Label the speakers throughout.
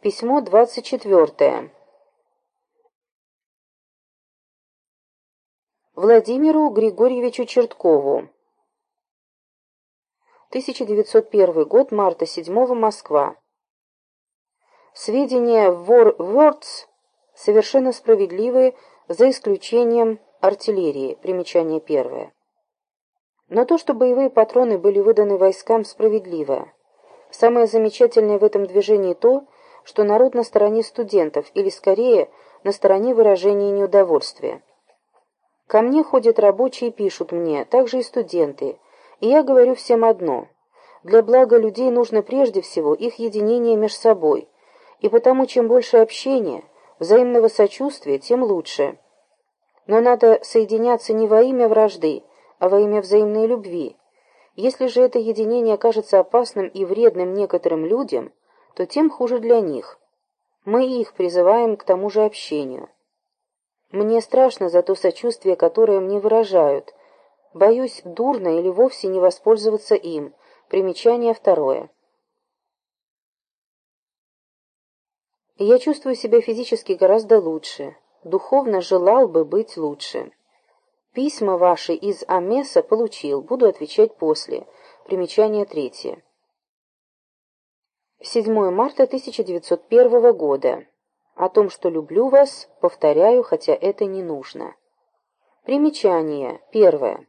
Speaker 1: Письмо 24. Владимиру Григорьевичу Черткову. 1901 год, марта 7 Москва. Сведения вор Вордс совершенно справедливы, за исключением артиллерии. Примечание первое. Но то, что боевые патроны были выданы войскам, справедливо. Самое замечательное в этом движении то, что народ на стороне студентов, или скорее на стороне выражения неудовольствия. Ко мне ходят рабочие и пишут мне, также и студенты, и я говорю всем одно. Для блага людей нужно прежде всего их единение между собой, и потому чем больше общения, взаимного сочувствия, тем лучше. Но надо соединяться не во имя вражды, а во имя взаимной любви. Если же это единение кажется опасным и вредным некоторым людям, то тем хуже для них. Мы их призываем к тому же общению. Мне страшно за то сочувствие, которое мне выражают. Боюсь дурно или вовсе не воспользоваться им. Примечание второе. Я чувствую себя физически гораздо лучше. Духовно желал бы быть лучше. Письма ваши из Амеса получил, буду отвечать после. Примечание третье. 7 марта 1901 года. О том, что люблю вас, повторяю, хотя это не нужно. Примечание. Первое.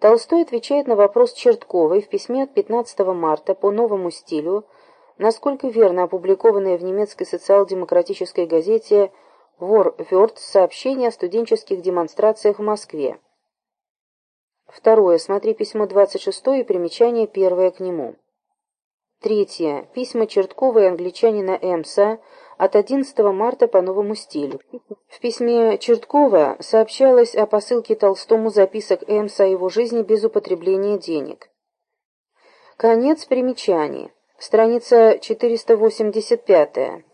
Speaker 1: Толстой отвечает на вопрос Чертковой в письме от 15 марта по новому стилю, насколько верно опубликованное в немецкой социал-демократической газете «Вор Вёрт» сообщение о студенческих демонстрациях в Москве. Второе. Смотри письмо 26 и примечание первое к нему. Третье. Письма Черткова и англичанина Эмса от 11 марта по новому стилю. В письме Черткова сообщалось о посылке Толстому записок Эмса о его жизни без употребления денег. Конец примечаний. Страница 485.